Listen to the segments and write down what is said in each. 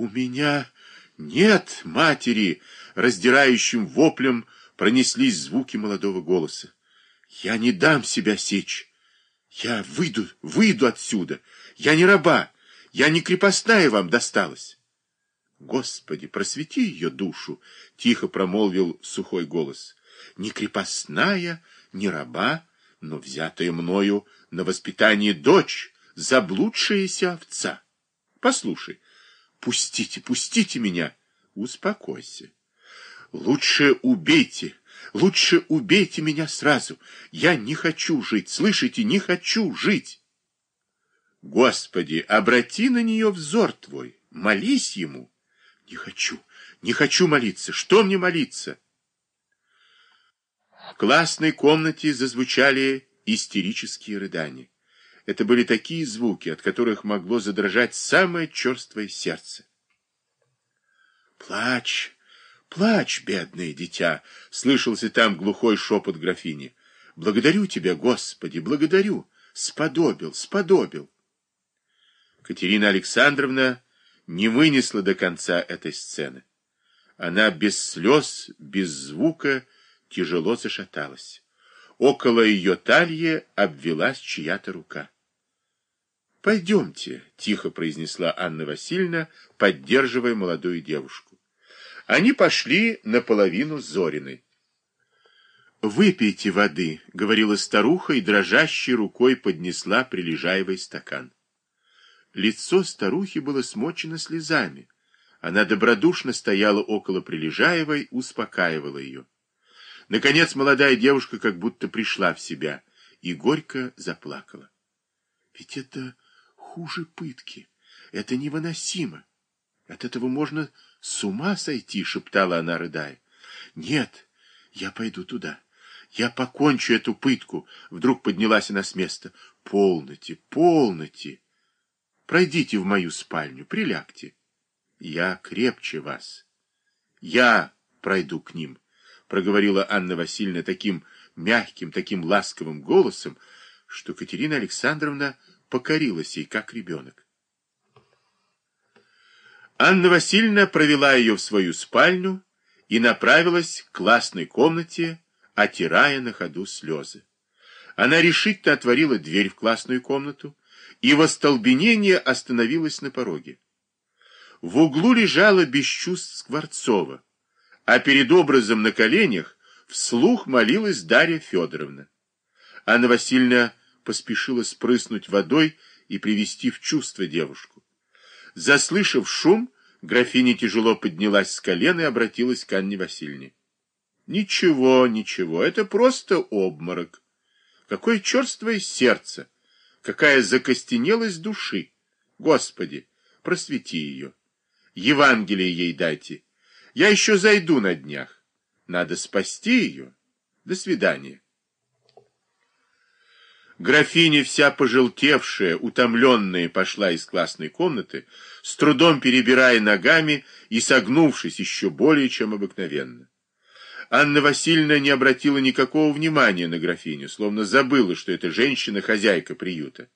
«У меня нет матери!» — раздирающим воплем пронеслись звуки молодого голоса. «Я не дам себя сечь! Я выйду, выйду отсюда! Я не раба! Я не крепостная вам досталась!» «Господи, просвети ее душу!» — тихо промолвил сухой голос. «Не крепостная, не раба, но взятая мною на воспитание дочь, заблудшаяся овца. Послушай, пустите, пустите меня!» «Успокойся. Лучше убейте, лучше убейте меня сразу. Я не хочу жить, слышите, не хочу жить!» «Господи, обрати на нее взор твой, молись ему!» Не хочу, не хочу молиться. Что мне молиться? В классной комнате зазвучали истерические рыдания. Это были такие звуки, от которых могло задрожать самое черствое сердце. «Плачь, плачь, бедное дитя!» — слышался там глухой шепот графини. «Благодарю тебя, Господи, благодарю! Сподобил, сподобил!» Катерина Александровна не вынесла до конца этой сцены. Она без слез, без звука тяжело зашаталась. Около ее талии обвелась чья-то рука. «Пойдемте», — тихо произнесла Анна Васильевна, поддерживая молодую девушку. Они пошли наполовину Зориной. «Выпейте воды», — говорила старуха и дрожащей рукой поднесла прилежаевый стакан. Лицо старухи было смочено слезами. Она добродушно стояла около Прилежаевой, успокаивала ее. Наконец молодая девушка как будто пришла в себя и горько заплакала. Ведь это хуже пытки. Это невыносимо. От этого можно с ума сойти, шептала она, рыдая. Нет, я пойду туда. Я покончу эту пытку. Вдруг поднялась она с места. Полноте, полноте. Пройдите в мою спальню, прилягте. Я крепче вас. Я пройду к ним, проговорила Анна Васильевна таким мягким, таким ласковым голосом, что Катерина Александровна покорилась ей, как ребенок. Анна Васильевна провела ее в свою спальню и направилась к классной комнате, отирая на ходу слезы. Она решительно отворила дверь в классную комнату, и в остолбенение остановилась на пороге. В углу лежала без чувств Скворцова, а перед образом на коленях вслух молилась Дарья Федоровна. Анна Васильевна поспешила спрыснуть водой и привести в чувство девушку. Заслышав шум, графиня тяжело поднялась с колена и обратилась к Анне Васильевне. «Ничего, ничего, это просто обморок. Какое черствое сердце!» Какая закостенелость души! Господи, просвети ее. Евангелие ей дайте. Я еще зайду на днях. Надо спасти ее. До свидания. Графиня, вся пожелтевшая, утомленная, пошла из классной комнаты, с трудом перебирая ногами и согнувшись еще более, чем обыкновенно. Анна Васильевна не обратила никакого внимания на графиню, словно забыла, что эта женщина хозяйка приюта.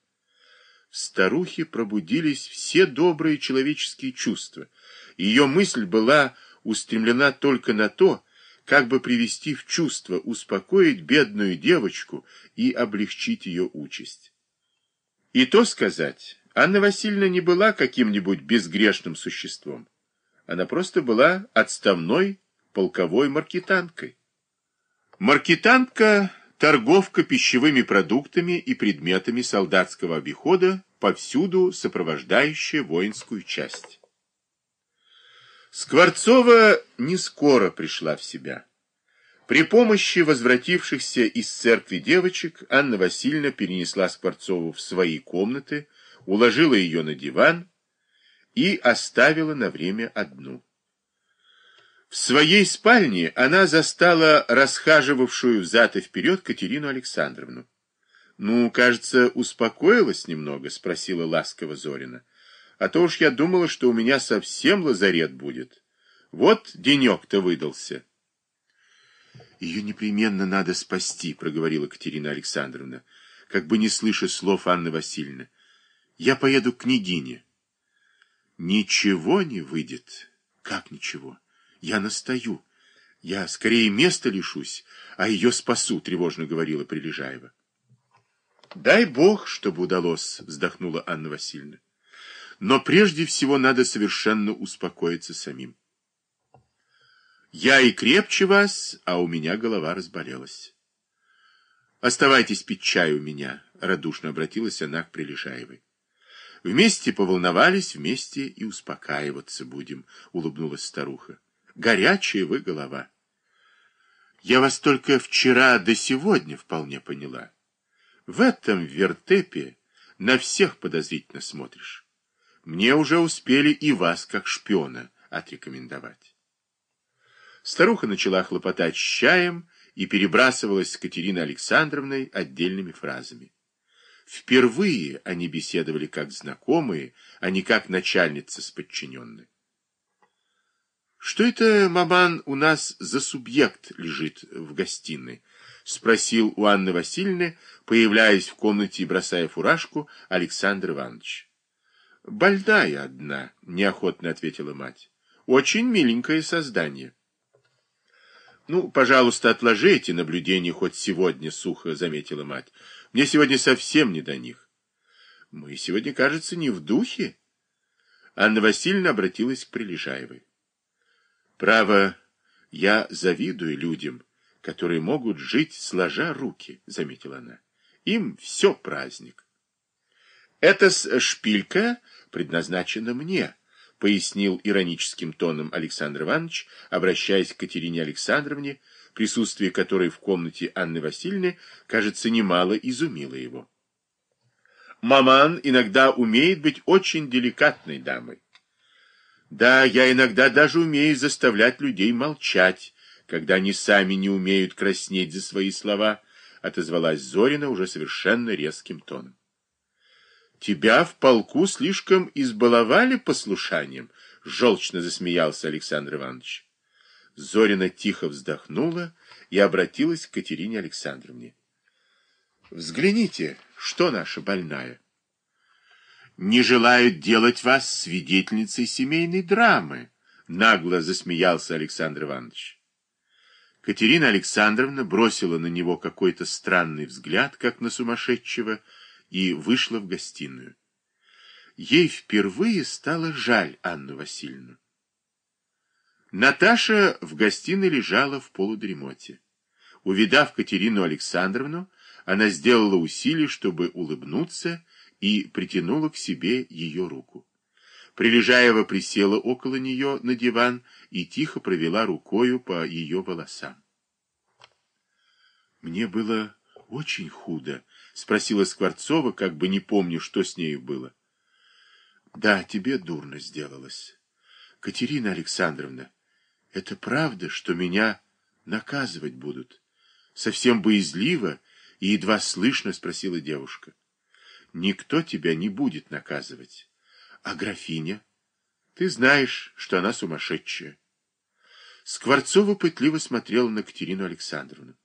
В старухе пробудились все добрые человеческие чувства. Ее мысль была устремлена только на то, как бы привести в чувство, успокоить бедную девочку и облегчить ее участь. И то сказать, Анна Васильевна не была каким-нибудь безгрешным существом. Она просто была отставной полковой маркетанкой. Маркетантка – торговка пищевыми продуктами и предметами солдатского обихода, повсюду сопровождающая воинскую часть. Скворцова не скоро пришла в себя. При помощи возвратившихся из церкви девочек Анна Васильевна перенесла Скворцову в свои комнаты, уложила ее на диван и оставила на время одну. В своей спальне она застала расхаживавшую взад и вперед Катерину Александровну. «Ну, кажется, успокоилась немного?» — спросила ласково Зорина. «А то уж я думала, что у меня совсем лазарет будет. Вот денек-то выдался». «Ее непременно надо спасти», — проговорила Катерина Александровна, как бы не слыша слов Анны Васильевны. «Я поеду к княгине». Ничего не выйдет. Как ничего? Я настаю. Я скорее места лишусь, а ее спасу, тревожно говорила Прилежаева. Дай бог, чтобы удалось, вздохнула Анна Васильевна. Но прежде всего надо совершенно успокоиться самим. Я и крепче вас, а у меня голова разболелась. Оставайтесь пить чай у меня, радушно обратилась она к Прилежаевой. Вместе поволновались, вместе и успокаиваться будем, улыбнулась старуха. Горячая вы голова. Я вас только вчера до сегодня вполне поняла. В этом вертепе на всех подозрительно смотришь. Мне уже успели и вас, как шпиона, отрекомендовать. Старуха начала хлопотать с чаем и перебрасывалась с Катериной Александровной отдельными фразами. Впервые они беседовали как знакомые, а не как начальница с подчиненной. «Что это, маман, у нас за субъект лежит в гостиной?» — спросил у Анны Васильевны, появляясь в комнате и бросая фуражку, Александр Иванович. «Больная одна», — неохотно ответила мать. «Очень миленькое создание». «Ну, пожалуйста, отложи эти наблюдения хоть сегодня», — сухо заметила мать. «Мне сегодня совсем не до них». «Мы сегодня, кажется, не в духе». Анна Васильевна обратилась к Прилежаевой. «Право, я завидую людям, которые могут жить сложа руки», — заметила она. «Им все праздник». «Эта шпилька предназначена мне», пояснил ироническим тоном Александр Иванович, обращаясь к Катерине Александровне, присутствие которой в комнате Анны Васильевны, кажется, немало изумило его. Маман иногда умеет быть очень деликатной дамой. Да, я иногда даже умею заставлять людей молчать, когда они сами не умеют краснеть за свои слова, отозвалась Зорина уже совершенно резким тоном. Тебя в полку слишком избаловали послушанием, желчно засмеялся Александр Иванович. Зорина тихо вздохнула и обратилась к Катерине Александровне. Взгляните, что наша больная. Не желают делать вас свидетельницей семейной драмы, нагло засмеялся Александр Иванович. Катерина Александровна бросила на него какой-то странный взгляд, как на сумасшедшего, и вышла в гостиную. Ей впервые стало жаль Анну Васильевну. Наташа в гостиной лежала в полудремоте. Увидав Катерину Александровну, она сделала усилие, чтобы улыбнуться, и притянула к себе ее руку. Прилежаева присела около нее на диван и тихо провела рукою по ее волосам. Мне было очень худо, — спросила Скворцова, как бы не помню, что с нею было. — Да, тебе дурно сделалось. Катерина Александровна, это правда, что меня наказывать будут? Совсем боязливо и едва слышно спросила девушка. Никто тебя не будет наказывать. А графиня? Ты знаешь, что она сумасшедшая. Скворцова пытливо смотрела на Катерину Александровну.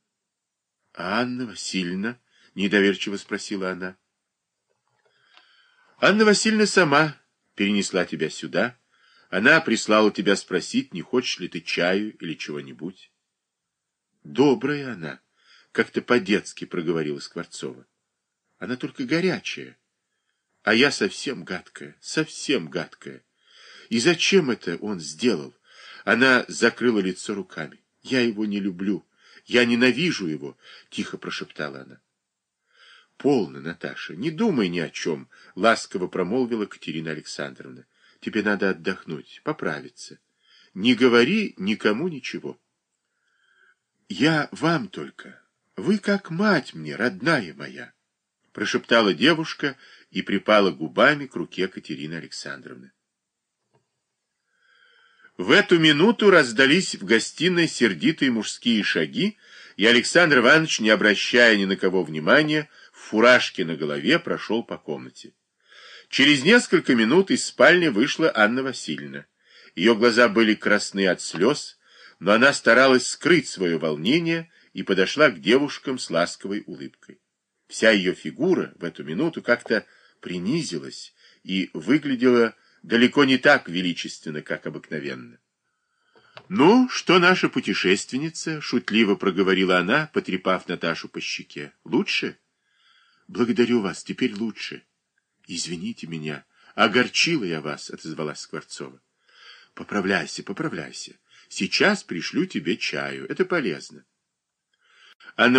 Анна Васильевна Недоверчиво спросила она. Анна Васильевна сама перенесла тебя сюда. Она прислала тебя спросить, не хочешь ли ты чаю или чего-нибудь. Добрая она, как-то по-детски проговорила Скворцова. Она только горячая. А я совсем гадкая, совсем гадкая. И зачем это он сделал? Она закрыла лицо руками. Я его не люблю. Я ненавижу его, тихо прошептала она. Полно, Наташа, не думай ни о чем, ласково промолвила Катерина Александровна. Тебе надо отдохнуть, поправиться. Не говори никому ничего. Я вам только. Вы как мать мне, родная моя, прошептала девушка и припала губами к руке Катерины Александровны. В эту минуту раздались в гостиной сердитые мужские шаги, и Александр Иванович, не обращая ни на кого внимания, фуражке на голове прошел по комнате. Через несколько минут из спальни вышла Анна Васильевна. Ее глаза были красны от слез, но она старалась скрыть свое волнение и подошла к девушкам с ласковой улыбкой. Вся ее фигура в эту минуту как-то принизилась и выглядела далеко не так величественно, как обыкновенно. «Ну, что наша путешественница?» — шутливо проговорила она, потрепав Наташу по щеке. «Лучше?» «Благодарю вас, теперь лучше. Извините меня, огорчила я вас», — отозвалась Скворцова. «Поправляйся, поправляйся. Сейчас пришлю тебе чаю, это полезно». Она